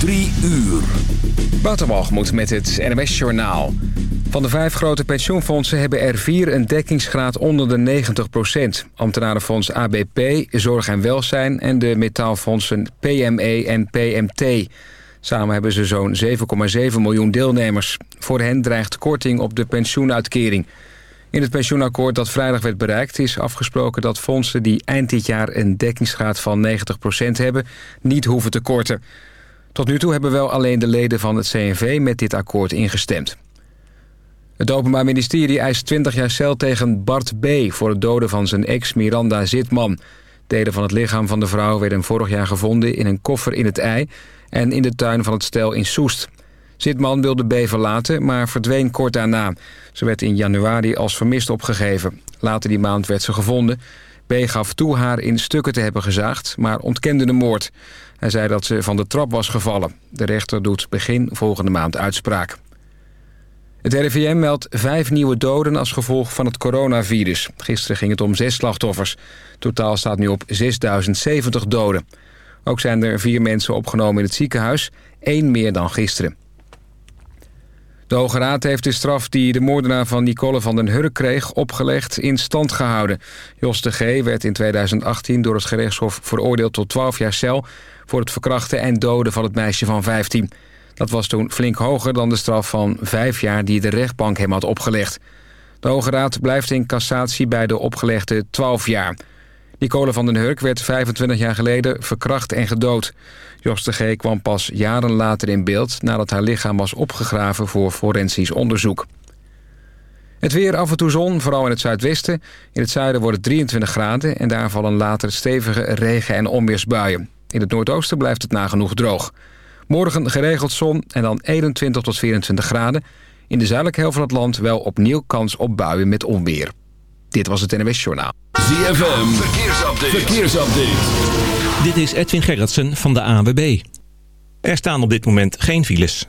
Drie uur. Waterwalgemoed met het NMS Journaal. Van de vijf grote pensioenfondsen hebben er vier een dekkingsgraad onder de 90% Ambtenarenfonds ABP, Zorg en Welzijn en de metaalfondsen PME en PMT. Samen hebben ze zo'n 7,7 miljoen deelnemers. Voor hen dreigt korting op de pensioenuitkering. In het pensioenakkoord dat vrijdag werd bereikt is afgesproken dat fondsen die eind dit jaar een dekkingsgraad van 90% hebben niet hoeven te korten. Tot nu toe hebben wel alleen de leden van het CNV met dit akkoord ingestemd. Het Openbaar Ministerie eist 20 jaar cel tegen Bart B. voor het doden van zijn ex Miranda Zitman. Delen van het lichaam van de vrouw werden vorig jaar gevonden in een koffer in het ei... en in de tuin van het stel in Soest. Zitman wilde B verlaten, maar verdween kort daarna. Ze werd in januari als vermist opgegeven. Later die maand werd ze gevonden. B gaf toe haar in stukken te hebben gezaagd, maar ontkende de moord. Hij zei dat ze van de trap was gevallen. De rechter doet begin volgende maand uitspraak. Het RIVM meldt vijf nieuwe doden als gevolg van het coronavirus. Gisteren ging het om zes slachtoffers. Totaal staat nu op 6070 doden. Ook zijn er vier mensen opgenomen in het ziekenhuis. één meer dan gisteren. De Hoge Raad heeft de straf die de moordenaar van Nicole van den Hurk kreeg... opgelegd in stand gehouden. Jos de G. werd in 2018 door het gerechtshof veroordeeld tot 12 jaar cel... voor het verkrachten en doden van het meisje van 15. Dat was toen flink hoger dan de straf van 5 jaar die de rechtbank hem had opgelegd. De Hoge Raad blijft in cassatie bij de opgelegde 12 jaar... Nicole van den Hurk werd 25 jaar geleden verkracht en gedood. Jos de G. kwam pas jaren later in beeld... nadat haar lichaam was opgegraven voor forensisch onderzoek. Het weer af en toe zon, vooral in het zuidwesten. In het zuiden wordt het 23 graden... en daar vallen later stevige regen- en onweersbuien. In het noordoosten blijft het nagenoeg droog. Morgen geregeld zon en dan 21 tot 24 graden. In de zuidelijke helft van het land wel opnieuw kans op buien met onweer. Dit was het NWS Journaal. ZFM, verkeersupdate. verkeersupdate. Dit is Edwin Gerritsen van de ANWB. Er staan op dit moment geen files.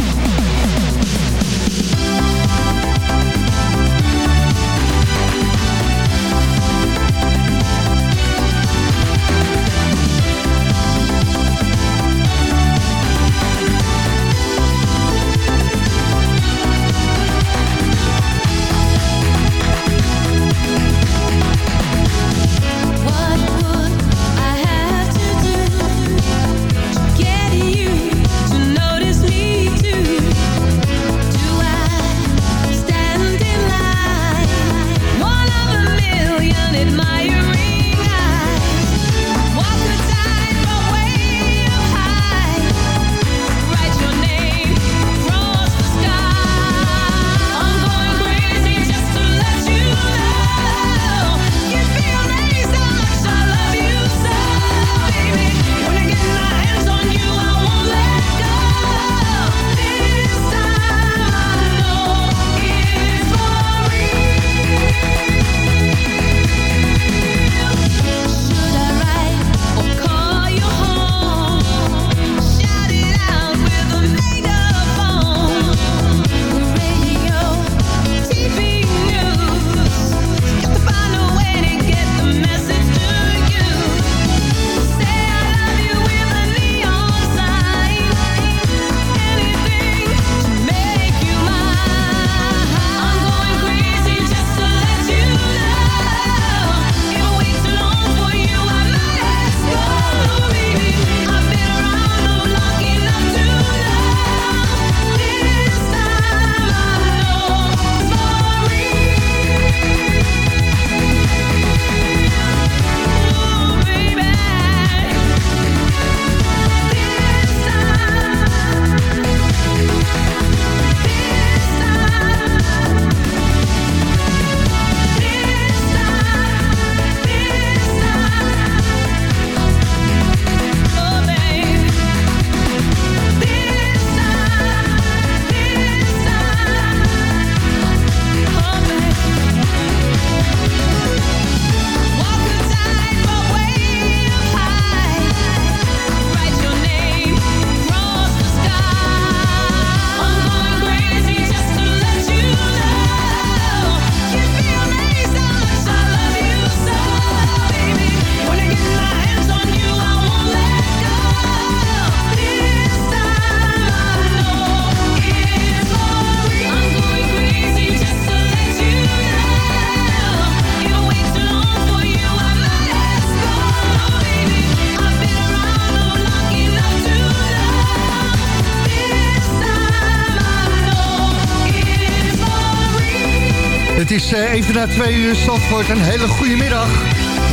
Even na twee uur Zandvoort. Een hele goede middag.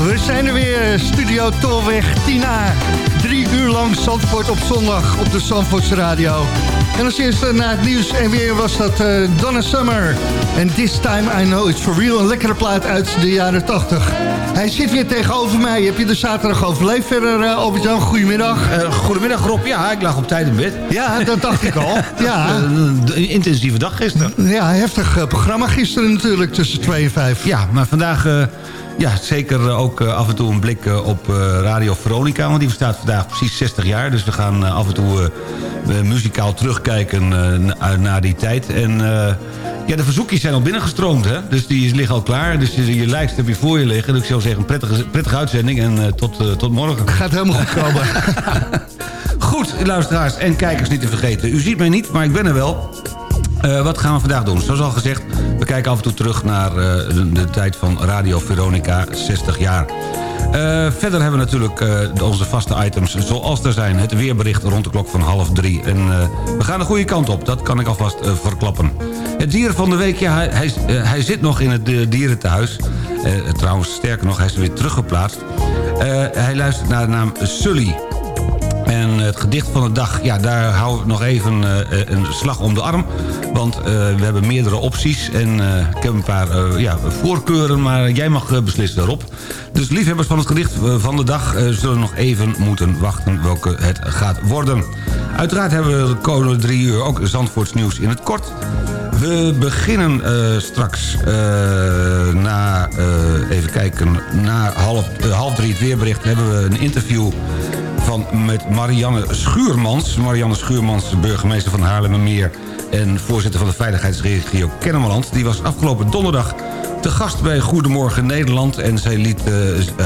We zijn er weer, Studio Tolweg 10A. Drie uur lang Zandvoort op zondag op de Zandvoortse Radio. En als eerste na het nieuws en weer was dat uh, Donna Summer. En This Time I Know It's For Real. Een lekkere plaat uit de jaren 80. Hij zit weer tegenover mij. Heb je de zaterdag overleefd verder, uh, Albert-Jan? Goedemiddag. Uh, goedemiddag Rob. Ja, ik lag op tijd in bed. Ja, dat dacht ik al. Ja. Een intensieve dag gisteren. Ja, heftig programma gisteren natuurlijk tussen 2 en 5. Ja, maar vandaag... Ja, zeker ook af en toe een blik op Radio Veronica. Want die bestaat vandaag precies 60 jaar. Dus we gaan af en toe muzikaal terugkijken naar die tijd. En ja, de verzoekjes zijn al binnengestroomd, hè? Dus die liggen al klaar. Dus je, je lijst heb je voor je liggen. Dus ik zou zeggen, een prettige, prettige uitzending. En uh, tot, uh, tot morgen. Gaat helemaal goed komen. goed, luisteraars en kijkers niet te vergeten. U ziet mij niet, maar ik ben er wel. Uh, wat gaan we vandaag doen? Zoals al gezegd, we kijken af en toe terug naar de, de, tijd van Radio Veronica, 60 jaar. Uh, verder hebben we natuurlijk uh, onze vaste items zoals er zijn. Het weerbericht rond de klok van half drie. En uh, we gaan de goede kant op, dat kan ik alvast verklappen. Het dier van de week, ja, hij, hij, hij zit nog in het dierentehuis. trouwens, sterker nog, hij is weer teruggeplaatst. hij luistert naar de naam Sully. En het gedicht van de dag, ja, daar houden we nog even uh, een slag om de arm. Want uh, we hebben meerdere opties en uh, ik heb een paar ja, voorkeuren, maar jij mag beslissen daarop. Dus liefhebbers van het gedicht van de dag zullen nog even moeten wachten welke het gaat worden. Uiteraard hebben we de komende drie uur ook Zandvoorts nieuws in het kort. We beginnen straks na, even kijken, na half, half drie het weerbericht hebben we een interview van met Marianne Schuurmans. Marianne Schuurmans, burgemeester van Haarlemmermeer... en voorzitter van de veiligheidsregio Kennemerland. Die was afgelopen donderdag te gast bij Goedemorgen Nederland... en zij liet uh,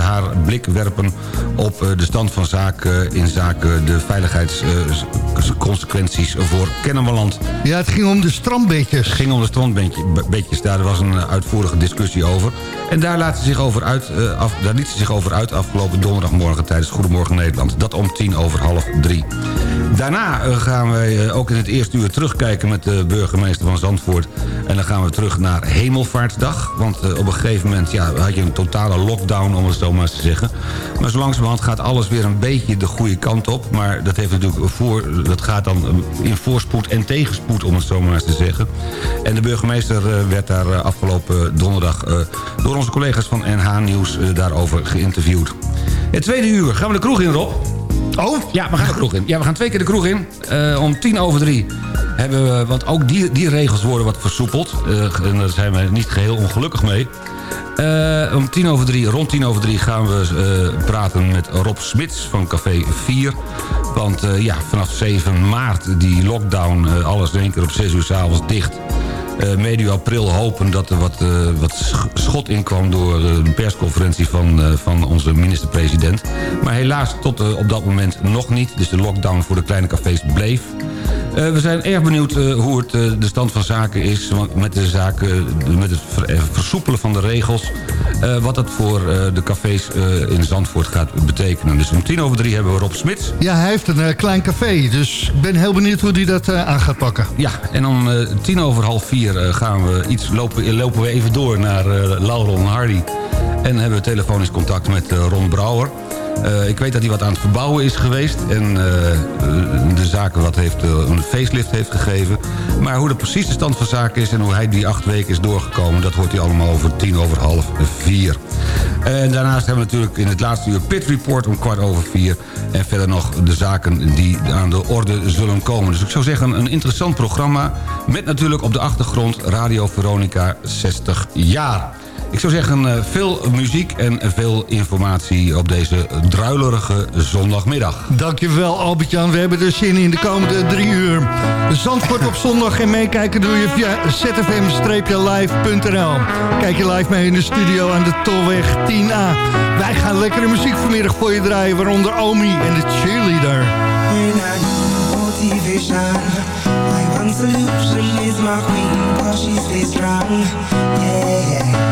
haar blik werpen op uh, de stand van zaken... in zaken de veiligheidsconsequenties uh, voor Kennemerland. Ja, het ging om de strandbeetjes. Het ging om de strandbeetjes, daar was een uitvoerige discussie over. En daar, laat ze zich over uit, af, daar liet ze zich over uit afgelopen donderdagmorgen... tijdens Goedemorgen Nederland. Dat om tien over half drie. Daarna gaan wij ook in het eerste uur terugkijken met de burgemeester van Zandvoort. En dan gaan we terug naar Hemelvaartsdag. Want uh, op een gegeven moment ja, had je een totale lockdown, om het zo maar eens te zeggen. Maar zo langzamerhand gaat alles weer een beetje de goede kant op. Maar dat, heeft natuurlijk voor, dat gaat dan in voorspoed en tegenspoed, om het zo maar eens te zeggen. En de burgemeester werd daar afgelopen donderdag... door onze collega's van NH Nieuws daarover geïnterviewd. Het tweede uur gaan we de kroeg in, Rob. Oh? Ja, we gaan de kroeg in. Ja, we gaan twee keer de kroeg in. Uh, om tien over drie hebben we... Want ook die, die regels worden wat versoepeld. Uh, en daar zijn we niet geheel ongelukkig mee. Uh, om tien over drie, rond tien over drie gaan we praten met Rob Smits van Café 4. Want ja, vanaf 7 maart die lockdown, alles in één keer op 6 uur s'avonds dicht... Uh, medio april hopen dat er wat, uh, wat schot inkwam... door uh, de persconferentie van, van onze minister-president. Maar helaas tot op dat moment nog niet. Dus de lockdown voor de kleine cafés bleef. We zijn erg benieuwd hoe het de stand van zaken is... met, de zaken, met het versoepelen van de regels... wat dat voor de cafés in Zandvoort gaat betekenen. Dus om tien over drie hebben we Rob Smits. Ja, hij heeft een klein café, dus ik ben heel benieuwd hoe hij dat aan gaat pakken. Ja, en om tien over half vier gaan we iets lopen, lopen we even door naar Laurel en Hardy. En hebben we telefonisch contact met Ron Brouwer. Uh, ik weet dat hij wat aan het verbouwen is geweest. En de zaken wat heeft, een facelift heeft gegeven. Maar hoe de precies de stand van zaken is... en hoe hij die acht weken is doorgekomen... dat hoort hij allemaal over tien over half vier. En daarnaast hebben we natuurlijk in het laatste uur Pit Report om kwart over vier. En verder nog de zaken die aan de orde zullen komen. Dus ik zou zeggen een interessant programma. Met natuurlijk op de achtergrond Radio Veronica 60 jaar. Ik zou zeggen, veel muziek en veel informatie op deze druilerige zondagmiddag. Dankjewel Albert-Jan. We hebben er zin in de komende drie uur. Zandvoort op zondag en meekijken doe je via zfm-live.nl. Kijk je live mee in de studio aan de Tolweg 10A. Wij gaan lekkere muziek vanmiddag voor je draaien, waaronder Omi en de cheerleader. one solution is my queen Cause she stays strong Yeah,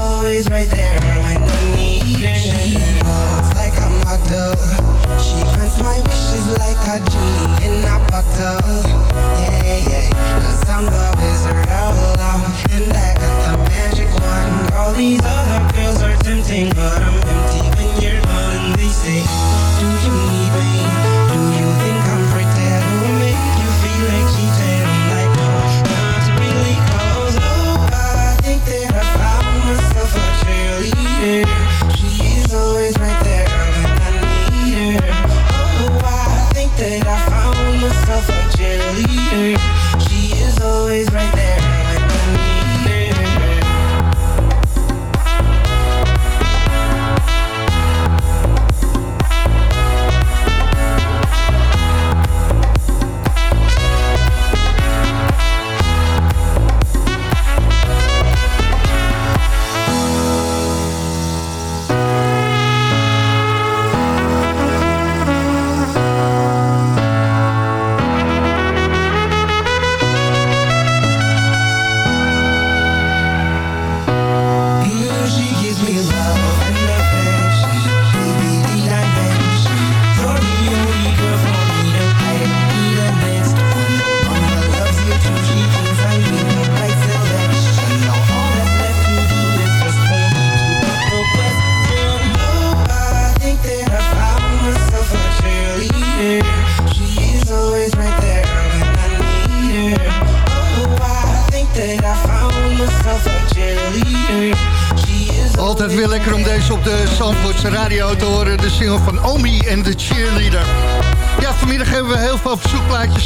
always right there when I need it. Looks like a model. She grants my wishes like a genie in a bottle. Yeah, yeah. Cause I'm the wizard of love and I got the magic wand. All these other girls are tempting, but I'm empty when you're gone. They say.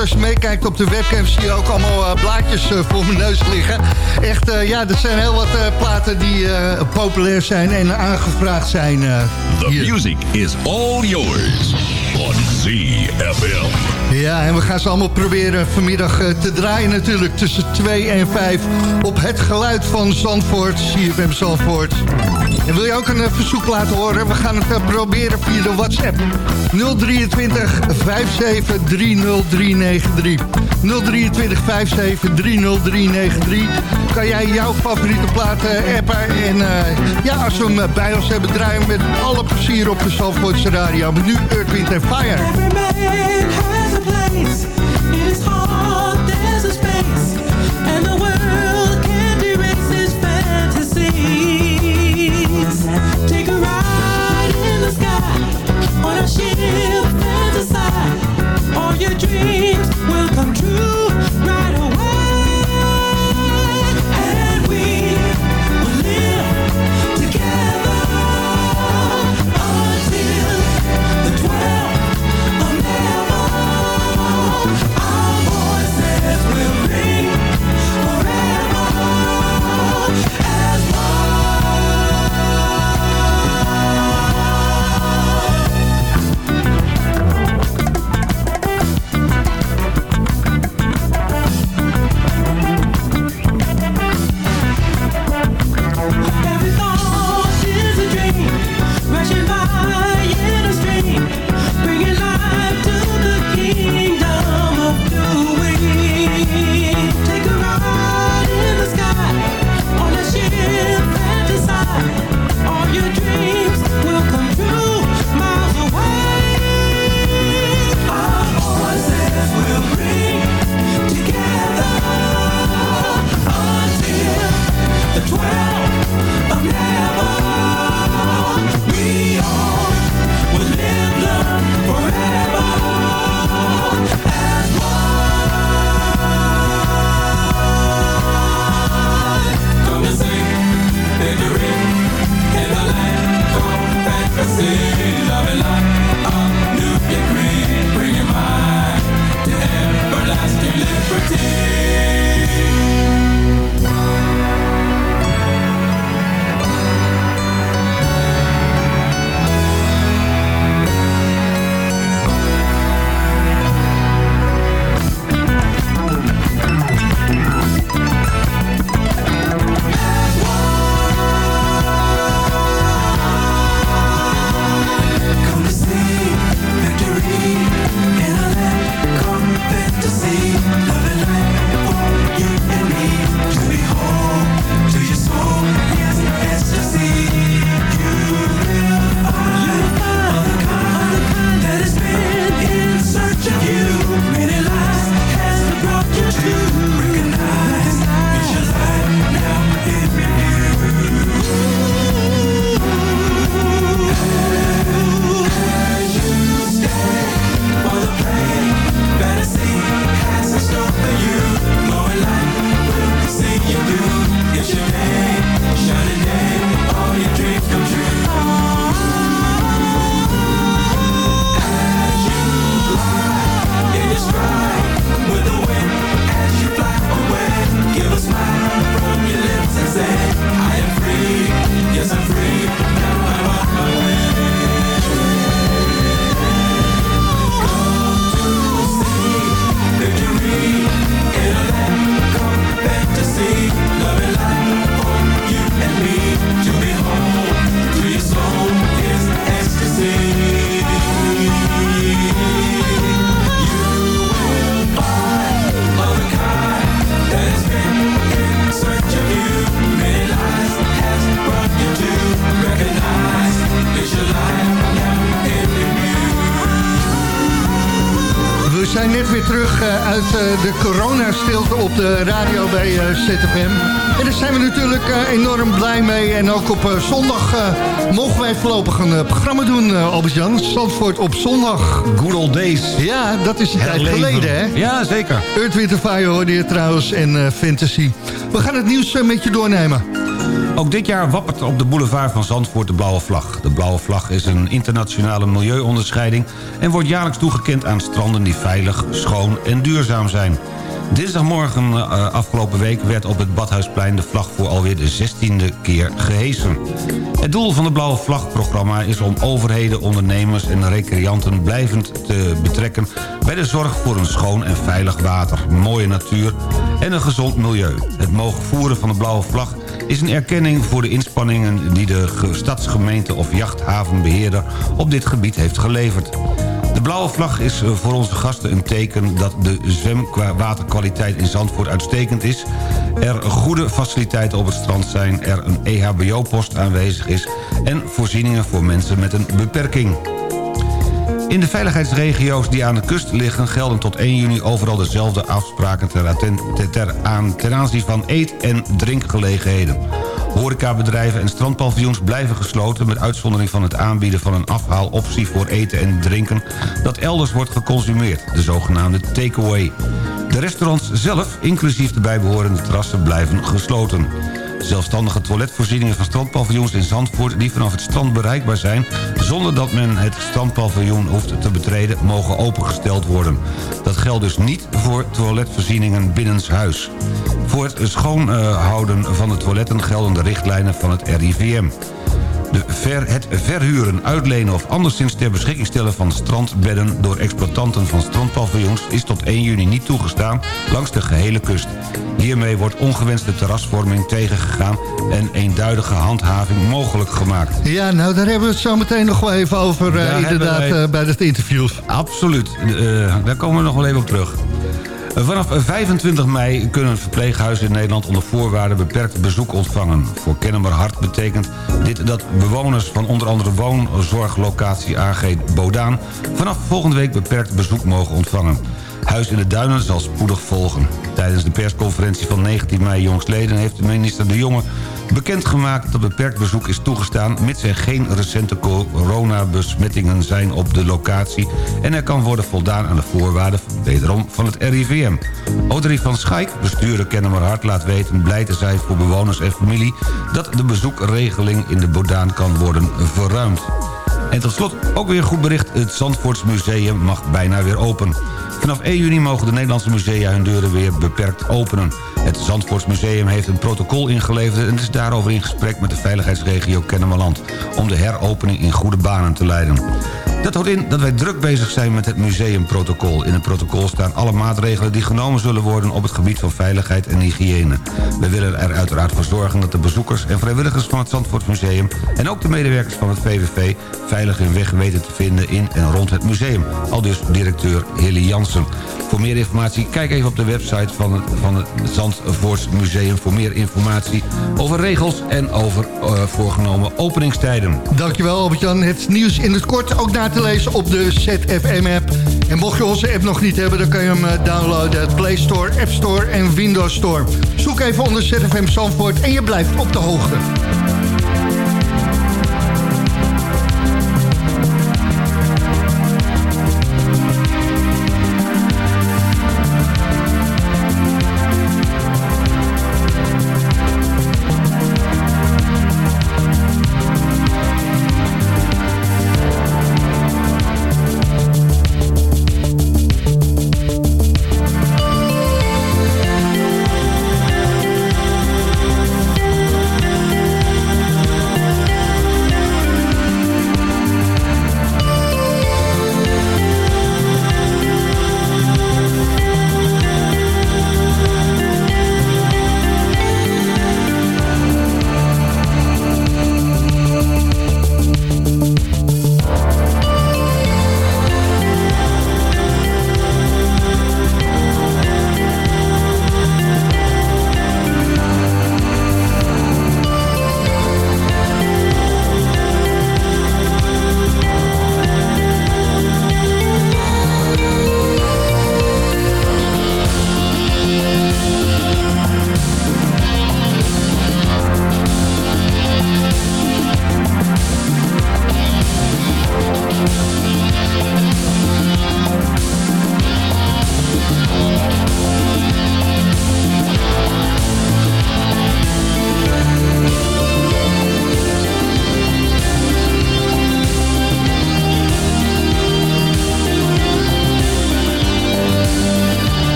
Als je meekijkt op de webcam zie je ook allemaal eh, blaadjes eh, voor mijn neus liggen. Echt, eh, ja, er zijn heel wat platen die populair zijn en aangevraagd zijn. The music is all yours on ZFM. Ja, en we gaan ze allemaal proberen vanmiddag eh, te draaien natuurlijk tussen 2 en 5 op het geluid van Zandvoort, CFM Zandvoort. En wil je ook een eh, verzoek laten horen? We gaan het eh, proberen via de WhatsApp. 023 57 30393. 023 57 30393. Kan jij jouw favoriete plaat appen? En ja, als we hem bij ons hebben, draaien met alle plezier op de Zandvoortse radio. Maar nu Earth, Wind Fire. Every man has a place. In his heart there's a space. And the op zondag mogen wij voorlopig een programma doen, Albert-Jan. Zandvoort op zondag. Good old days. Ja, dat is een tijd geleden, hè? Ja, zeker. Earth, Winter, Fire hoorde je trouwens en Fantasy. We gaan het nieuws met je doornemen. Ook dit jaar wappert op de boulevard van Zandvoort de blauwe vlag. De blauwe vlag is een internationale milieuonderscheiding... en wordt jaarlijks toegekend aan stranden die veilig, schoon en duurzaam zijn. Dinsdagmorgen uh, afgelopen week werd op het Badhuisplein de vlag voor alweer de 16e keer gehesen. Het doel van het Blauwe Vlag-programma is om overheden, ondernemers en recreanten blijvend te betrekken bij de zorg voor een schoon en veilig water, mooie natuur en een gezond milieu. Het mogen voeren van de Blauwe Vlag is een erkenning voor de inspanningen die de stadsgemeente of jachthavenbeheerder op dit gebied heeft geleverd. De blauwe vlag is eh, voor onze gasten een teken dat de zwemwaterkwaliteit in Zandvoort uitstekend is. Er goede faciliteiten op het strand zijn, er een EHBO-post aanwezig is... en voorzieningen voor mensen met een beperking. In de veiligheidsregio's die aan de kust liggen... gelden tot 1 juni overal dezelfde afspraken ter, aan, ten aanzien van eet- en drinkgelegenheden. Horecabedrijven en strandpaviljoens blijven gesloten... met uitzondering van het aanbieden van een afhaaloptie voor eten en drinken... dat elders wordt geconsumeerd, de zogenaamde takeaway. De restaurants zelf, inclusief de bijbehorende terrassen, blijven gesloten. Zelfstandige toiletvoorzieningen van strandpaviljoens in Zandvoort... die vanaf het strand bereikbaar zijn... zonder dat men het strandpaviljoen hoeft te betreden... mogen opengesteld worden. Dat geldt dus niet voor toiletvoorzieningen binnenshuis. Voor het schoonhouden van de toiletten gelden de richtlijnen van het RIVM. De ver, het verhuren, uitlenen of anderszins ter beschikking stellen van strandbedden... door exploitanten van strandpaviljoens is tot 1 juni niet toegestaan langs de gehele kust. Hiermee wordt ongewenste terrasvorming tegengegaan en eenduidige handhaving mogelijk gemaakt. Ja, nou daar hebben we het zo meteen nog wel even over uh, inderdaad wij... uh, bij het interview. Absoluut, uh, daar komen we nog wel even op terug. Vanaf 25 mei kunnen verpleeghuizen in Nederland onder voorwaarden beperkt bezoek ontvangen. Voor Kennemer Hart betekent dit dat bewoners van onder andere woonzorglocatie AG Bodaan... vanaf volgende week beperkt bezoek mogen ontvangen. Huis in de Duinen zal spoedig volgen. Tijdens de persconferentie van 19 mei jongstleden heeft minister De Jonge bekendgemaakt dat beperkt bezoek is toegestaan... mits er geen recente coronabesmettingen zijn op de locatie... en er kan worden voldaan aan de voorwaarden wederom van het RIVM. Audrey van Schaik, bestuurder Kennemer Hart, laat weten... blij te zijn voor bewoners en familie... dat de bezoekregeling in de Bodaan kan worden verruimd. En tot slot ook weer goed bericht. Het Zandvoortsmuseum mag bijna weer open. Vanaf 1 juni mogen de Nederlandse musea hun deuren weer beperkt openen. Het Zandvoortsmuseum heeft een protocol ingeleverd... en is daarover in gesprek met de veiligheidsregio Kennemerland... om de heropening in goede banen te leiden. Dat houdt in dat wij druk bezig zijn met het museumprotocol. In het protocol staan alle maatregelen die genomen zullen worden... op het gebied van veiligheid en hygiëne. We willen er uiteraard voor zorgen dat de bezoekers en vrijwilligers van het Zandvoortsmuseum... en ook de medewerkers van het VVV veilig hun weg weten te vinden in en rond het museum. Al dus directeur Hilly Jansen. Voor meer informatie kijk even op de website van het, van het Zandvoortsmuseum... voor meer informatie over regels en over uh, voorgenomen openingstijden. Dankjewel Albert-Jan. Het nieuws in het kort ook te lezen op de ZFM-app. En mocht je onze app nog niet hebben, dan kan je hem eh, downloaden. Het Play Store, App Store en Windows Store. Zoek even onder ZFM Zandvoort en je blijft op de hoogte.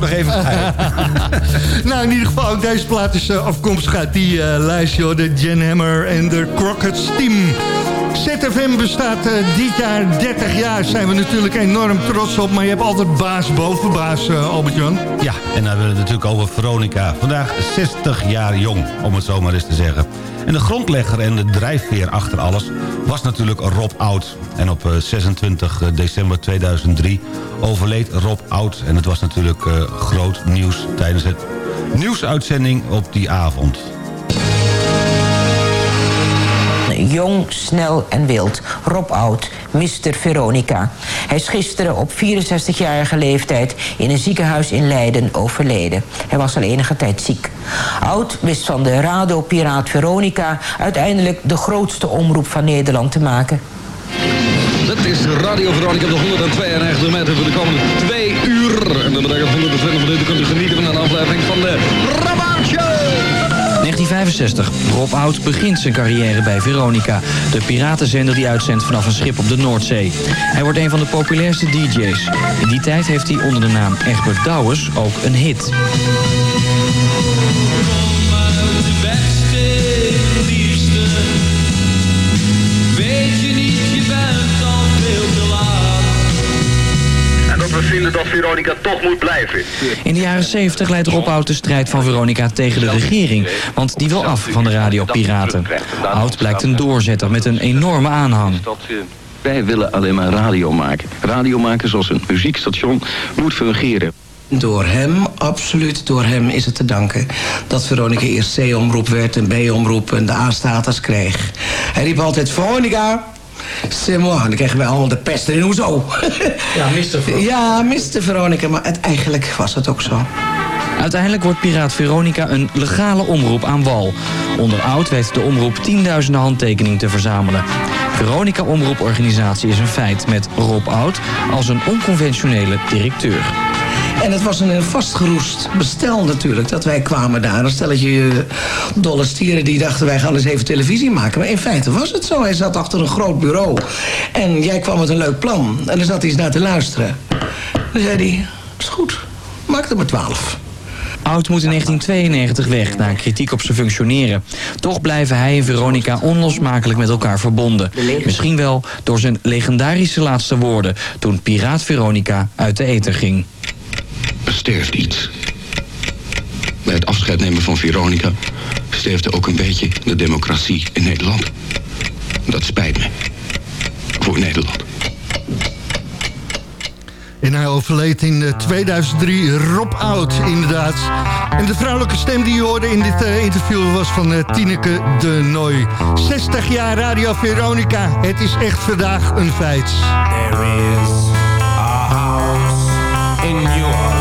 Nog even bij. nou, in ieder geval, ook deze plaat is eh, afkomstig uit die eh, lijst, joh. De Jen Hammer en de Crockett's Team. ZFM bestaat eh, dit jaar 30 jaar. Zijn we natuurlijk enorm trots op. Maar je hebt altijd baas boven baas, Albert-Jan. Ja, en dan hebben we het natuurlijk over Veronica. Vandaag 60 jaar jong, om het zo maar eens te zeggen. En de grondlegger en de drijfveer achter alles was natuurlijk Rob Oud. En op eh, 26 december 2003 overleed Rob Oud. En het was natuurlijk eh, groot nieuws tijdens het nieuwsuitzending op die avond. Jong, snel en wild. Rob Oud, Mr. Veronica. Hij is gisteren op 64-jarige leeftijd in een ziekenhuis in Leiden overleden. Hij was al enige tijd ziek. Oud wist van de radiopiraat Veronica uiteindelijk de grootste omroep van Nederland te maken. Dit is Radio Veronica op de 192 meter voor de komende twee uur. En dat betekent 120 minuten kunt u genieten van een aflevering van de Rabout Show. 1965. Rob Oud begint zijn carrière bij Veronica. De piratenzender die uitzendt vanaf een schip op de Noordzee. Hij wordt een van de populairste DJ's. In die tijd heeft hij onder de naam Egbert Douwes ook een hit. Veronica toch moet blijven. In de jaren 70 leidt Rob Oud de strijd van Veronica tegen de regering. Want die wil af van de radiopiraten. Oud blijkt een doorzetter met een enorme aanhang. Wij willen alleen maar radio maken. Radio maken zoals een muziekstation moet fungeren. Door hem, absoluut door hem is het te danken... dat Veronica eerst C-omroep werd en B-omroep en de A-status kreeg. Hij riep altijd, Veronica, c'est moi. En dan kregen wij allemaal de pest erin. Hoezo? Ja, Mr. Veronica. Ja, Mr. Veronica, maar het, eigenlijk was het ook zo. Uiteindelijk wordt Piraat Veronica een legale omroep aan wal. Onder Oud weet de omroep tienduizenden handtekeningen te verzamelen. Veronica Omroeporganisatie is een feit met Rob Oud als een onconventionele directeur. En het was een vastgeroest bestel natuurlijk, dat wij kwamen daar. Een stelletje eh, dolle stieren die dachten wij gaan eens even televisie maken. Maar in feite was het zo. Hij zat achter een groot bureau. En jij kwam met een leuk plan. En er zat hij eens naar te luisteren. Dan zei hij, is goed, maak er maar twaalf. Oud moet in 1992 weg na kritiek op zijn functioneren. Toch blijven hij en Veronica onlosmakelijk met elkaar verbonden. Misschien wel door zijn legendarische laatste woorden... toen Piraat Veronica uit de ether ging. Er sterft iets. Bij het afscheid nemen van Veronica sterfte ook een beetje de democratie in Nederland. Dat spijt me. Voor Nederland. En hij overleed in eh, 2003, Rob Oud, inderdaad. En de vrouwelijke stem die je hoorde in dit eh, interview was van eh, Tineke de Nooi. 60 jaar Radio Veronica, het is echt vandaag een feit. There is a house in New Orleans.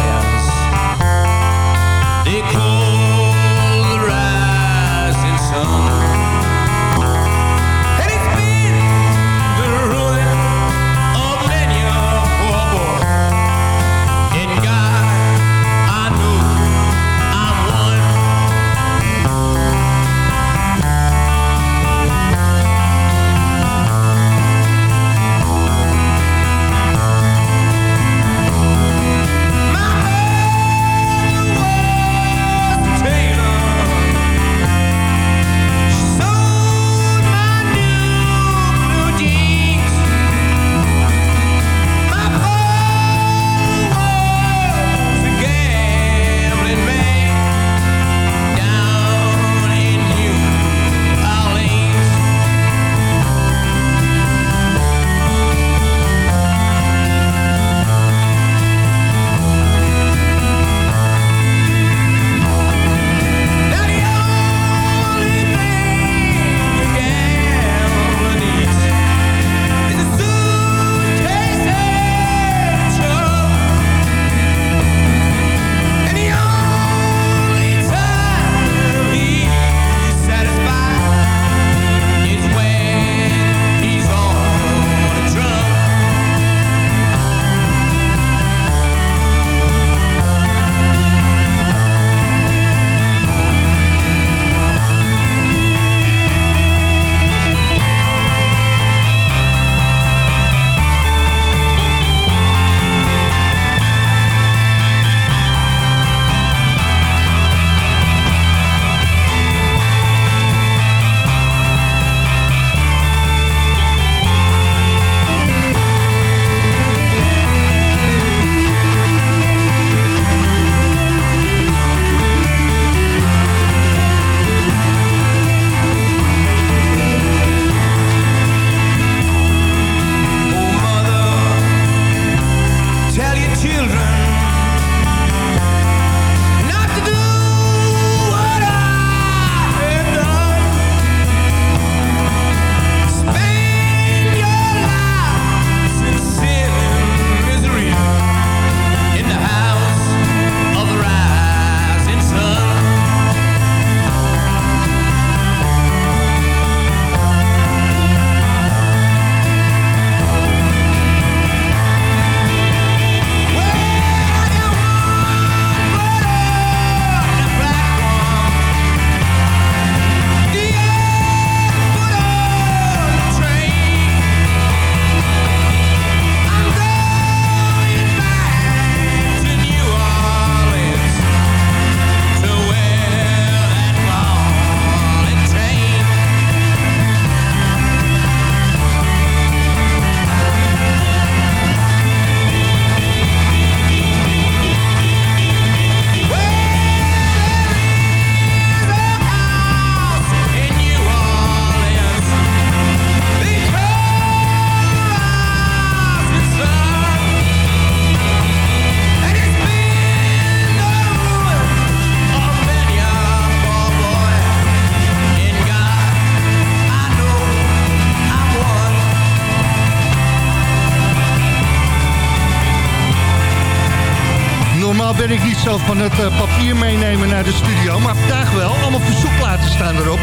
Ik niet zo van het eh, papier meenemen naar de studio. Maar vandaag wel. Allemaal verzoekplaten staan erop.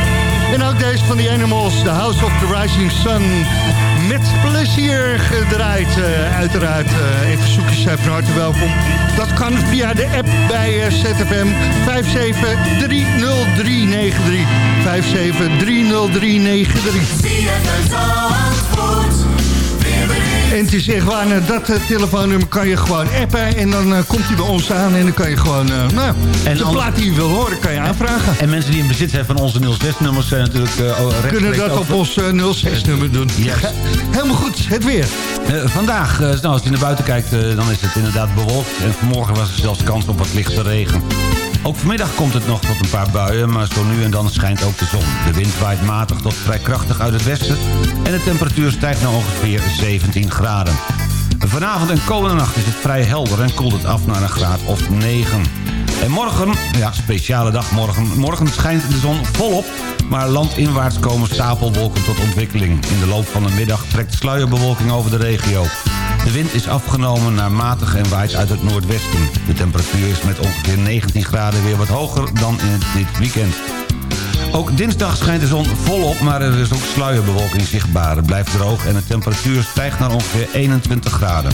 En ook deze van die Animals, The House of the Rising Sun. Met plezier gedraaid, eh, uiteraard. Uh, en verzoekjes zijn van harte welkom. Dat kan via de app bij uh, ZFM 5730393. 5730393. En het is echt waar, nou, dat uh, telefoonnummer kan je gewoon appen... en dan uh, komt hij bij ons aan en dan kan je gewoon... Uh, nou, en de plaat die je wil horen, kan je aanvragen. En mensen die in bezit zijn van onze 06-nummers zijn natuurlijk... Kunnen dat op ons 06-nummer doen. Yes. Helemaal goed, het weer. vandaag, nou, als je naar buiten kijkt, dan is het inderdaad bewolkt. En vanmorgen was er zelfs kans op wat lichte regen. Ook vanmiddag komt het nog tot een paar buien, maar zo nu en dan schijnt ook de zon. De wind waait matig tot vrij krachtig uit het westen... en de temperatuur stijgt naar ongeveer 17 graden. Vanavond en komende nacht is het vrij helder en koelt het af naar een graad of 9. En morgen, ja, speciale dag morgen. Morgen schijnt de zon volop, maar landinwaarts komen stapelwolken tot ontwikkeling. In de loop van de middag trekt sluierbewolking over de regio. De wind is afgenomen naar matig en waait uit het noordwesten. De temperatuur is met ongeveer 19 graden weer wat hoger dan in dit weekend. Ook dinsdag schijnt de zon volop, maar er is ook sluierbewolking zichtbaar. Het blijft droog en de temperatuur stijgt naar ongeveer 21 graden.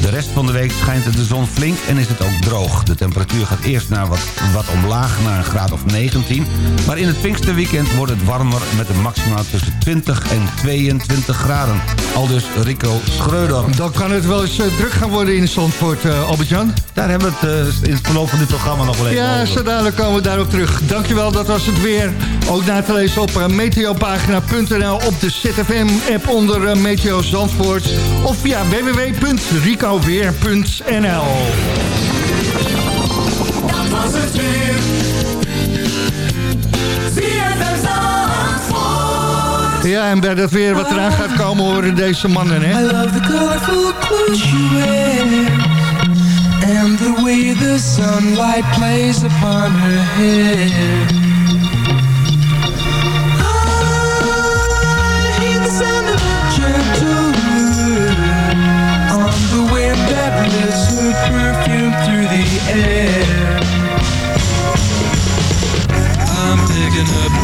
De rest van de week schijnt de zon flink en is het ook droog. De temperatuur gaat eerst naar wat, wat omlaag, naar een graad of 19. Maar in het Pinksterweekend wordt het warmer met een maxima tussen 20 en 22 graden. Al dus Rico Schreuder. Dan kan het wel eens uh, druk gaan worden in Zandvoort, uh, Albert-Jan. Daar hebben we het uh, in het verloop van dit programma nog wel even Ja, zo dadelijk komen we daarop terug. Dankjewel, dat was het weer. Ook na te lezen op uh, meteopagina.nl op de ZFM-app onder uh, Meteo Zandvoort. Of via www.ricoweer.nl Dat was het weer. Ja, en bij dat weer wat eraan gaat komen horen deze mannen, hè? I love the colorful clothes you wear And the way the sunlight plays upon her hair I'm picking up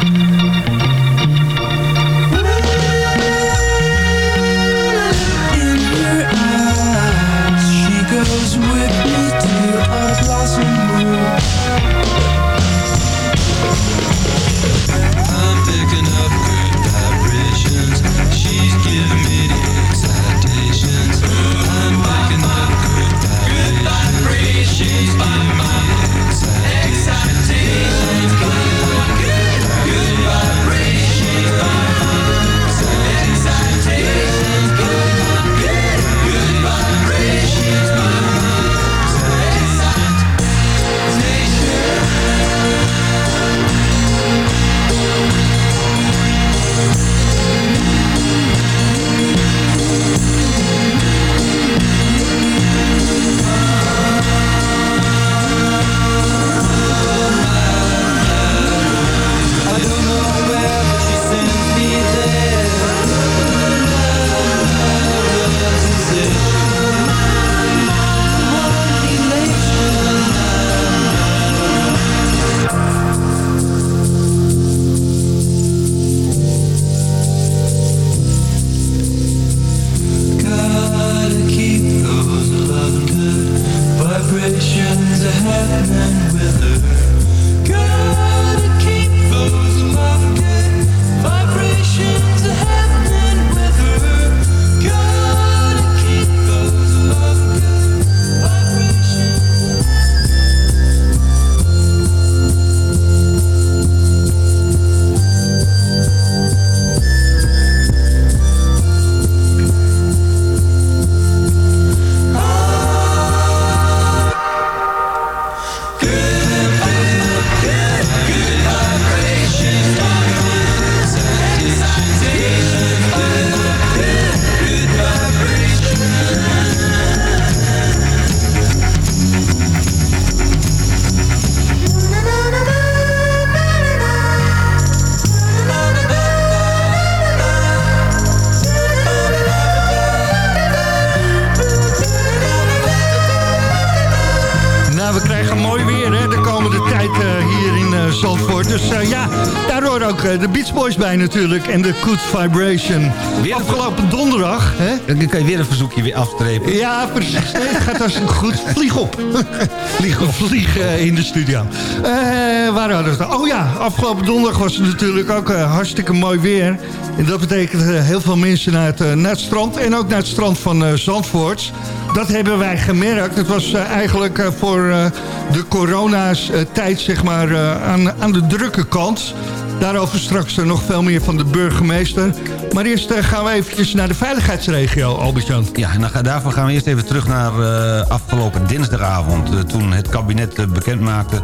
de Beach Boys bij natuurlijk. En de Good Vibration. Weer Afgelopen donderdag. Hè? Dan kan je weer een verzoekje weer afstrepen. Ja, precies. Nee, het gaat als goed. Vlieg op. Vlieg op. Vlieg in de studio. waar hadden we het? Oh ja, afgelopen donderdag was het natuurlijk ook hartstikke mooi weer. En dat betekent heel veel mensen naar het, naar het strand. En ook naar het strand van Zandvoort. Dat hebben wij gemerkt. Het was eigenlijk voor de corona's tijd zeg maar, aan, aan de drukke kant. Daarover straks nog veel meer van de burgemeester. Maar eerst gaan we eventjes naar de veiligheidsregio, Albert-Jan. Ja, en daarvoor gaan we eerst even terug naar uh, afgelopen dinsdagavond. Toen het kabinet bekend maakte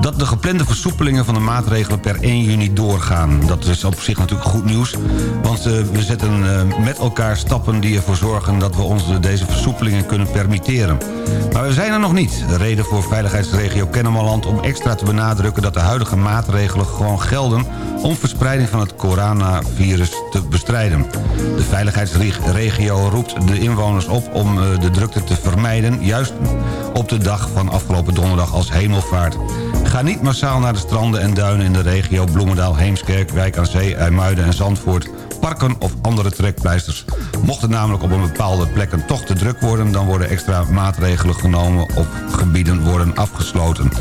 dat de geplande versoepelingen van de maatregelen per 1 juni doorgaan. Dat is op zich natuurlijk goed nieuws. Want we zetten met elkaar stappen die ervoor zorgen dat we ons deze versoepelingen kunnen permitteren. Maar we zijn er nog niet. Reden voor veiligheidsregio Kennemerland om extra te benadrukken dat de huidige maatregelen gewoon gelden om verspreiding van het coronavirus te bestrijden. De veiligheidsregio roept de inwoners op om eh, de drukte te vermijden... juist op de dag van afgelopen donderdag als hemelvaart. Ga niet massaal naar de stranden en duinen in de regio Bloemendaal, Heemskerk, Wijk aan Zee, IJmuiden en Zandvoort parken of andere trekpleisters. Mocht het namelijk op een bepaalde plekken toch te druk worden... dan worden extra maatregelen genomen of gebieden worden afgesloten.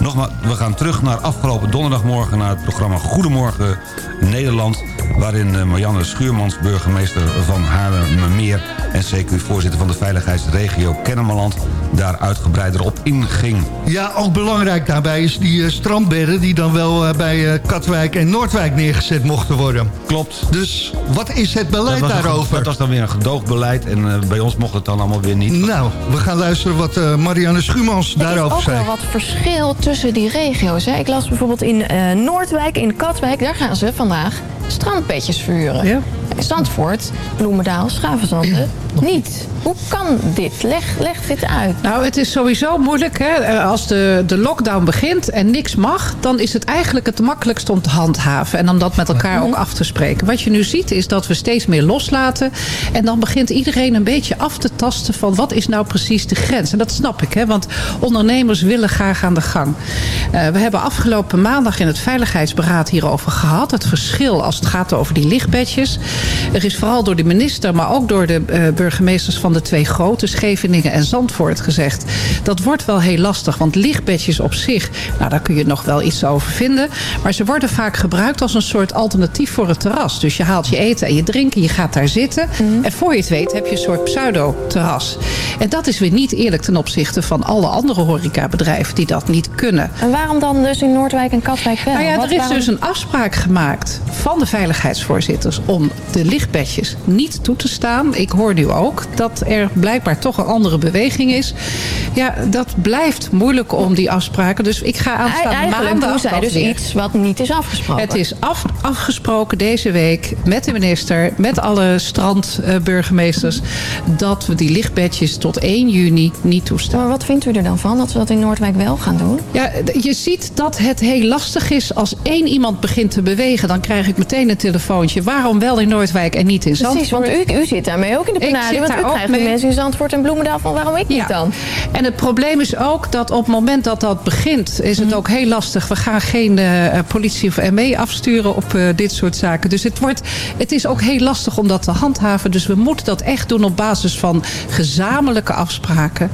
Nogmaals, we gaan terug naar afgelopen donderdagmorgen... naar het programma Goedemorgen Nederland... waarin eh, Marianne Schuurmans, burgemeester van Haarlemmermeer... en CQ-voorzitter van de veiligheidsregio Kennemerland... daar uitgebreider op inging. Ja, ook belangrijk daarbij is die uh, strandbedden... die dan wel uh, bij Katwijk en Noordwijk neergezet mochten worden. Klopt. Dus wat is het beleid dat daarover? dat was dan weer een gedoogbeleid en bij ons mocht het dan allemaal weer niet. Nou, we gaan luisteren wat Marianne Schuurmans daarover zei. Er is ook wel wat verschil tussen die regio's. Hè. Ik las bijvoorbeeld in uh, Noordwijk, in Katwijk... daar gaan ze vandaag strandpetjes vuren. Ja. Zandvoort, Bloemendaal, Schavenzanden niet. Hoe kan dit? Leg, leg dit uit. Nou, het is sowieso moeilijk. Hè? Eh, als de, de lockdown begint en niks mag... dan is het eigenlijk het makkelijkst om te handhaven. En om dat met elkaar ook af te spreken. Wat je nu ziet is dat we steeds meer loslaten. En dan begint iedereen een beetje af te tasten... van wat is nou precies de grens. En dat snap ik, hè? want ondernemers willen graag aan de gang. Uh, we hebben afgelopen maandag in het Veiligheidsberaad hierover gehad. Het verschil als het gaat over die lichtbedjes. Er is vooral door de minister, maar ook door de uh, burgemeesters van de twee grote, Scheveningen en Zandvoort, gezegd... dat wordt wel heel lastig, want lichtbedjes op zich... nou, daar kun je nog wel iets over vinden. Maar ze worden vaak gebruikt als een soort alternatief voor het terras. Dus je haalt je eten en je drinken, je gaat daar zitten... Mhm. en voor je het weet heb je een soort pseudo-terras. En dat is weer niet eerlijk ten opzichte van alle andere horecabedrijven... die dat niet kunnen. En waarom dan dus in Noordwijk en Katwijk wel? Nou ja, er is dus een afspraak gemaakt van de veiligheidsvoorzitters... om de lichtbedjes niet toe te staan. Ik hoor nu ook dat er blijkbaar toch een andere beweging is. Ja, dat blijft moeilijk om die afspraken. Dus ik ga aanstaande maandag... doen zij dus iets wat niet is afgesproken. Het is af, afgesproken deze week met de minister... met alle strandburgemeesters... dat we die lichtbedjes tot 1 juni niet toestaan. Maar wat vindt u er dan van dat we dat in Noordwijk wel gaan doen? Ja, je ziet dat het heel lastig is als één iemand begint te bewegen... dan krijg ik meteen een telefoontje. Waarom wel in Noordwijk en niet in Zandvoort? Precies, want u, u zit daarmee ook in de penarie. Want u krijgt de mensen in Zandvoort en Bloemendaal van waarom ik niet dan? En het probleem is ook dat op het moment dat dat begint... is het mhm. ook heel lastig. We gaan geen uh, politie of ME afsturen op uh, dit soort zaken. Dus het, wordt, het is ook heel lastig om dat te handhaven. Dus we moeten dat echt doen op basis van gezamenlijke afspraken.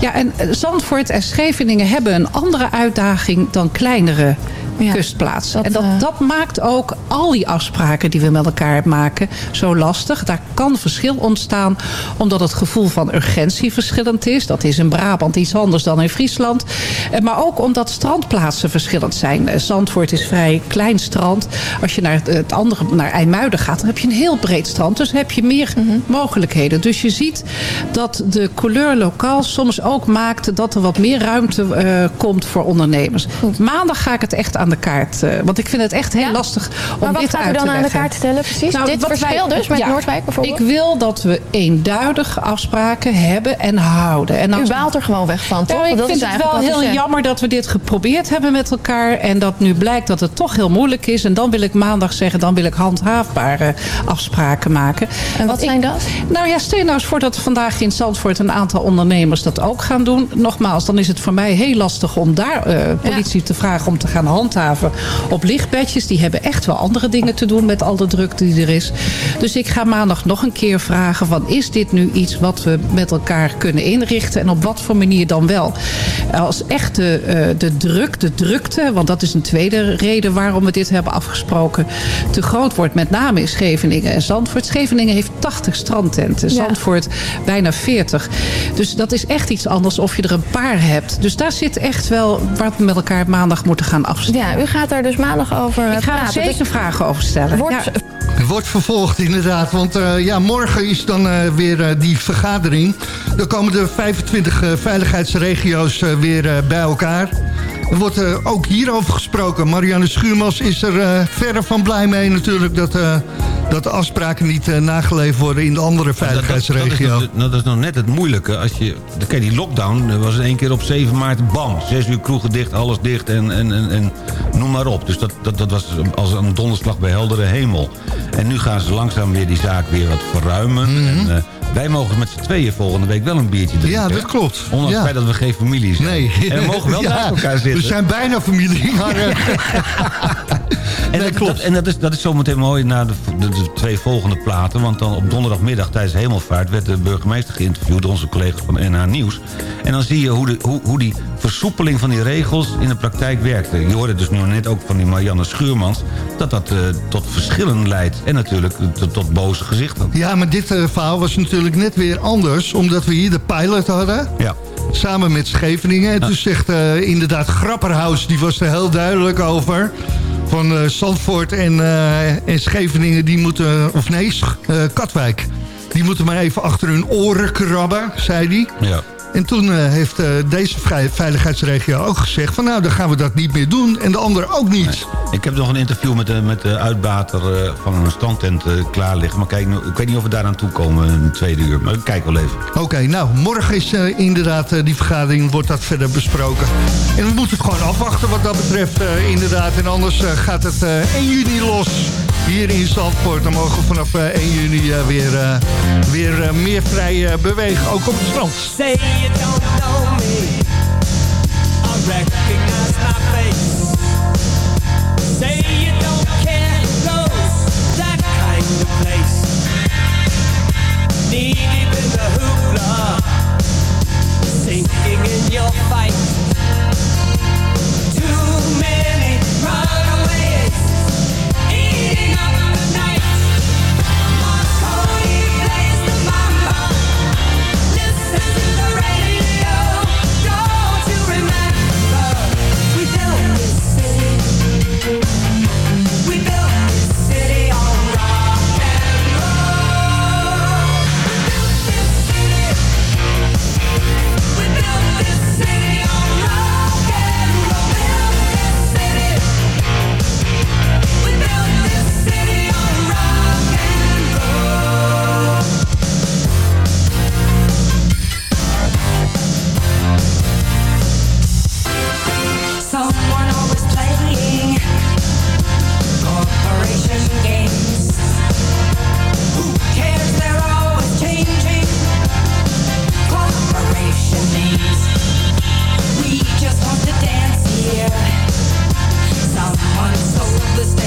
Ja, en Zandvoort en Scheveningen hebben een andere uitdaging... dan kleinere ja, kustplaatsen. en dat, uh... dat maakt ook al die afspraken die we met elkaar maken zo lastig. Daar kan verschil ontstaan omdat het gevoel van urgentie verschillend is. Dat is in Brabant iets anders dan in Friesland. Eh, maar ook omdat strandplaatsen verschillend zijn. Eh, Zandvoort is vrij klein strand. Als je naar het andere, naar IJmuiden gaat, dan heb je een heel breed strand. Dus heb je meer mm -hmm. mogelijkheden. Dus je ziet dat de couleur lokaal soms ook maakt dat er wat meer ruimte uh, komt voor ondernemers. Goed. Maandag ga ik het echt aan aan de kaart. eh, want ik vind het echt heel lastig om Maar wat dit gaat u uit dan te aan de leggen. kaart stellen precies? Nou, Dit wat verschil dus met Noordwijk bijvoorbeeld? Ik wil dat we eenduidige afspraken hebben en houden. En U baalt er gewoon weg van, toch? Ja, ik dat vind is het wel wat heel zegt. jammer dat we dit geprobeerd hebben met elkaar. En dat nu blijkt dat het toch heel moeilijk is. En dan wil ik maandag zeggen, dan wil ik handhaafbare afspraken maken. En wat zijn dat? Nou ja, stel nou eens voor dat vandaag in Zandvoort een aantal ondernemers dat ook gaan doen. Nogmaals, dan is het voor mij heel lastig om daar eh, politie te vragen om te gaan handhaven op lichtbedjes. Die hebben echt wel andere dingen te doen met al de druk die er is. Dus ik ga maandag nog een keer vragen van is dit nu iets wat we met elkaar kunnen inrichten en op wat voor manier dan wel. Als echt de, eh, de druk, de drukte, want dat is een tweede reden waarom we dit hebben afgesproken, te groot wordt. Met name in Scheveningen en Zandvoort. Scheveningen heeft 80 strandtenten. Zandvoort bijna 40. Dus dat is echt iets anders of je er een paar hebt. Dus daar zit echt wel wat we met elkaar maandag moeten gaan afstemmen. Ja, u gaat daar dus maandag over Ik ga er zeker vragen over stellen. Wordt, Ja. Wordt vervolgd inderdaad, want eh, ja, morgen is dan eh, weer eh, die vergadering. Dan komen de 25 eh, veiligheidsregio's eh, weer eh, bij elkaar. Er wordt eh, ook hierover gesproken. Marianne Schuurmans is er eh, verre van blij mee natuurlijk... dat, eh, dat de afspraken niet nageleefd worden in de andere veiligheidsregio. Dat, dat, is, dat is nou net het moeilijke. Als je, kijk, die lockdown was in één keer op 7 maart, bam. Zes uur kroegen dicht, alles dicht en, en, en, en noem maar op. Dus dat, dat, dat was als een donderslag bij heldere hemel. En nu gaan ze langzaam weer die zaak weer wat verruimen. en, eh, wij mogen met z'n tweeën volgende week wel een biertje drinken. Ja, dat klopt. Ondanks Ja. het feit dat we geen familie zijn. Nee. En we mogen wel Ja, naast elkaar zitten. We zijn bijna familie, maar... eh, En, dat, dat- en dat, is, dat is zometeen mooi na de, de, de twee volgende platen. Want dan op donderdagmiddag tijdens Hemelvaart... werd de burgemeester geïnterviewd door onze collega's van NH Nieuws. En dan zie je hoe, de, hoe, hoe die versoepeling van die regels in de praktijk werkte. Je hoorde dus nu net ook van die Marianne Schuurmans... dat dat eh, tot verschillen leidt. En natuurlijk eh, tot, tot boze gezichten. Ja, maar dit verhaal was natuurlijk net weer anders... omdat we hier de pilot hadden. Ja. Samen met Scheveningen. En toen zegt inderdaad Grapperhaus, die was er heel duidelijk over... van Zandvoort en, eh, en Scheveningen, die moeten... of nee, eh, Katwijk. Die moeten maar even achter hun oren krabben, zei hij. Ja. En toen eh, heeft eh, deze veiligheidsregio ook gezegd... van nou, dan gaan we dat niet meer doen. En de anderen ook niet. Ik heb nog een interview met de, met de uitbater eh, van een strandtent eh, klaar liggen. Maar kijk, nou, ik weet niet of we daaraan toe komen in het tweede uur. Maar kijk wel even. Oké, nou, morgen is eh, inderdaad eh, die vergadering, wordt dat verder besproken. En we moeten het gewoon afwachten wat dat betreft, eh, inderdaad. En anders eh, gaat het eh, 1 juni los hier in Zandvoort. Dan mogen we vanaf eh, 1 juni eh, weer, eh, weer eh, meer vrij eh, bewegen, ook op het strand. Say you don't know me. I recognize my face. Say you don't care who goes that kind of place. Knee deep in the hoopla, sinking in your fight. Too many runaways up the night. heart, soul, this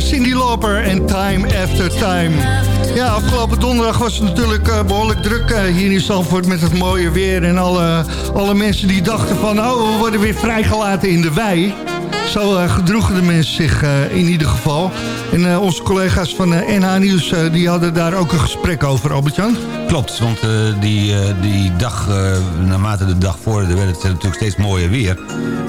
Cindy Lauper en Time After Time. Ja, afgelopen donderdag was het natuurlijk eh, behoorlijk druk eh, hier in Zandvoort met het mooie weer. En alle, alle mensen die dachten van, oh, we worden weer vrijgelaten in de wei. Zo eh, gedroegen de mensen zich eh, in ieder geval. En eh, onze collega's van NH Nieuws, die hadden daar ook een gesprek over, Albert-Jan. Klopt, want die, die dag, naarmate de dag vorderde, werd het natuurlijk steeds mooier weer.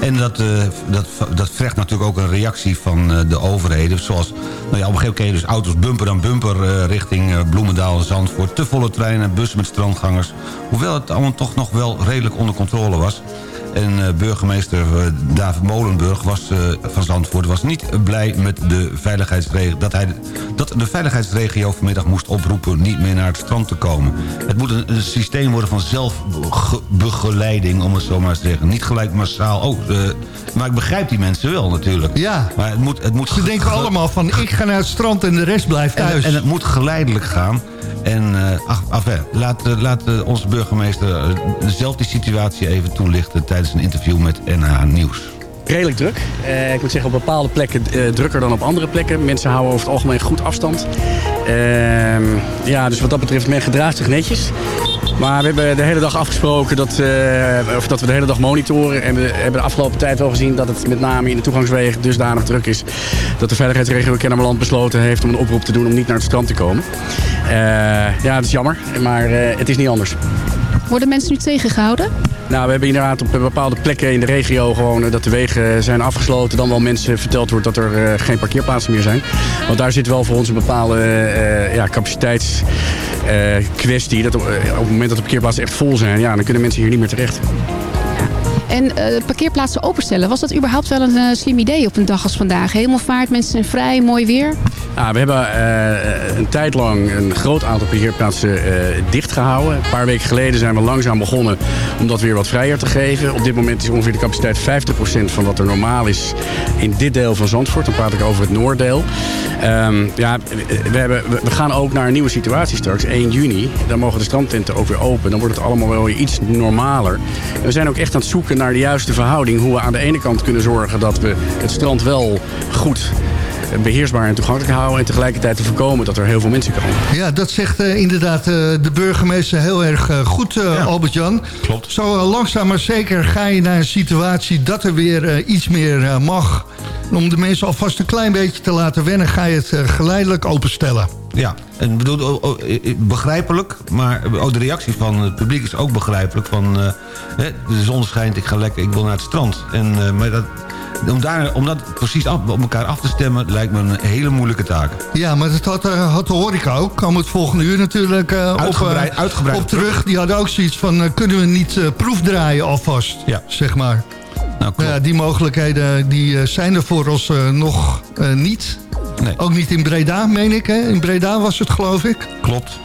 En dat, dat, dat vergt natuurlijk ook een reactie van de overheden. Zoals, nou ja, op een gegeven moment je dus auto's bumper aan bumper richting Bloemendaal en Zandvoort. Te volle treinen, bussen met strandgangers. Hoewel het allemaal toch nog wel redelijk onder controle was. En eh, burgemeester eh, David Molenburg was, eh, van Zandvoort was niet blij met de veiligheidsregio... Dat, hij, dat de veiligheidsregio vanmiddag moest oproepen niet meer naar het strand te komen. Het moet een, een systeem worden van zelfbegeleiding, om het zo maar te zeggen. Niet gelijk massaal. Oh, maar ik begrijp die mensen wel natuurlijk. Ja. Maar het moet, het moet Ze denken allemaal van, ik ga naar het strand en de rest blijft thuis. En, en het moet geleidelijk gaan. En uh, ach, laat, uh, laat uh, onze burgemeester zelf die situatie even toelichten... tijdens een interview met NH Nieuws. Redelijk druk. Ik moet zeggen op bepaalde plekken drukker dan op andere plekken. Mensen houden over het algemeen goed afstand. Uh, ja, dus wat dat betreft, men gedraagt zich netjes. Maar we hebben de hele dag afgesproken dat, eh, of dat we de hele dag monitoren. En we hebben de afgelopen tijd wel gezien dat het met name in de toegangswegen dusdanig druk is. Dat de veiligheidsregio Kennemerland besloten heeft om een oproep te doen om niet naar het strand te komen. Eh, ja, dat is jammer, maar eh, het is niet anders. Worden mensen nu tegengehouden? Nou, we hebben inderdaad op bepaalde plekken in de regio gewoon eh, dat de wegen zijn afgesloten. Dan wel mensen verteld wordt dat er eh, geen parkeerplaatsen meer zijn. Want daar zit wel voor ons een bepaalde eh, ja, capaciteitskwestie. dat op, op het moment dat de parkeerplaatsen echt vol zijn, ja, dan kunnen mensen hier niet meer terecht. En parkeerplaatsen openstellen, was dat überhaupt wel een slim idee op een dag als vandaag? Hemelvaart, mensen zijn vrij, mooi weer. Nou, we hebben eh, een tijd lang een groot aantal parkeerplaatsen eh dichtgehouden. Een paar weken geleden zijn we langzaam begonnen om dat weer wat vrijer te geven. Op dit moment is ongeveer de capaciteit 50% van wat er normaal is in dit deel van Zandvoort. Dan praat ik over het Noorddeel. Ehm, ja, we, hebben, we gaan ook naar een nieuwe situatie straks, 1 juni. Dan mogen de strandtenten ook weer open. Dan wordt het allemaal wel weer iets normaler. En we zijn ook echt aan het zoeken naar de juiste verhouding. Hoe we aan de ene kant kunnen zorgen dat we het strand wel goed beheersbaar en toegankelijk houden. En tegelijkertijd te voorkomen dat er heel veel mensen komen. Ja, dat zegt eh, inderdaad eh, de burgemeester heel erg eh, goed, eh, Albert-Jan. Klopt. Zo eh, langzaam maar zeker ga je naar een situatie dat er weer eh, iets meer eh, mag. En om de mensen alvast een klein beetje te laten wennen... ga je het eh, geleidelijk openstellen. Ja, en bedoel, oh, oh, eh, eh, begrijpelijk, maar ook de reactie van het publiek is ook begrijpelijk. Van, eh, hè, de zon schijnt, ik ga lekker, ik wil naar het strand. En, eh, maar dat, om, daar, om dat precies af, op elkaar af te stemmen lijkt me een hele moeilijke taak. Ja, maar dat had, eh, had de horeca ook. Kwam het volgende uur natuurlijk eh, op, Uitgebreid- eh, uitgebreid op terug. Die hadden ook zoiets van, eh, kunnen we niet eh, proefdraaien alvast? Ja. Zeg maar. Nou, ja, die mogelijkheden die, eh, zijn er voor ons eh, nog eh, niet. Ook niet in Breda, meen ik. Hè? In Breda was het, geloof ik. Klopt.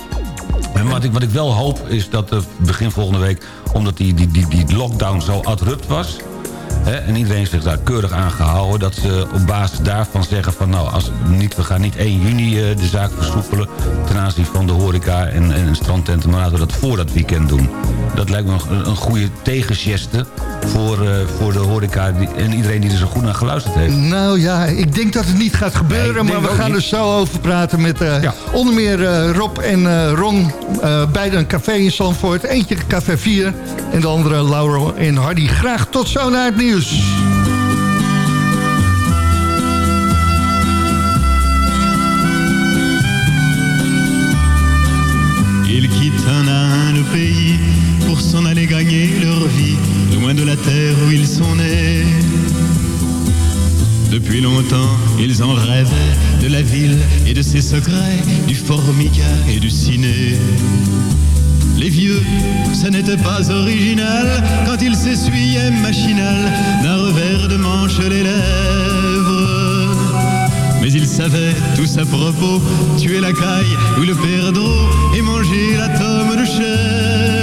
En wat ik, wat ik wel hoop is dat eh, begin volgende week... omdat die, die, die, die lockdown zo abrupt was... En iedereen zich daar keurig aan gehouden... dat ze op basis daarvan zeggen van... nou, als we, niet, we gaan niet 1 juni eh, de zaak versoepelen... ten aanzien van de horeca en, en strandtenten... maar laten we dat voor dat weekend doen. Dat lijkt me een, een goede tegengeste voor, eh, voor de horeca... Die, en iedereen die er zo goed naar geluisterd heeft. Nou ja, ik denk dat het niet gaat gebeuren. Nee, maar we gaan niet. er zo over praten met eh, onder meer Rob en Ron. beide een café in Zandvoort. Eentje café 4 en de andere Laura en Hardy. Graag tot zo naar het nieuws. Ils quittent un à un le pays pour s'en aller gagner leur vie, loin de la terre où ils sont nés. Depuis longtemps, ils en rêvaient de la ville et de ses secrets, du formica et du ciné. Les vieux, ça n'était pas original quand ils s'essuyaient machinal d'un revers de manche les lèvres. Mais ils savaient tous à propos tuer la caille ou le perdreau et manger la tome de chèvre.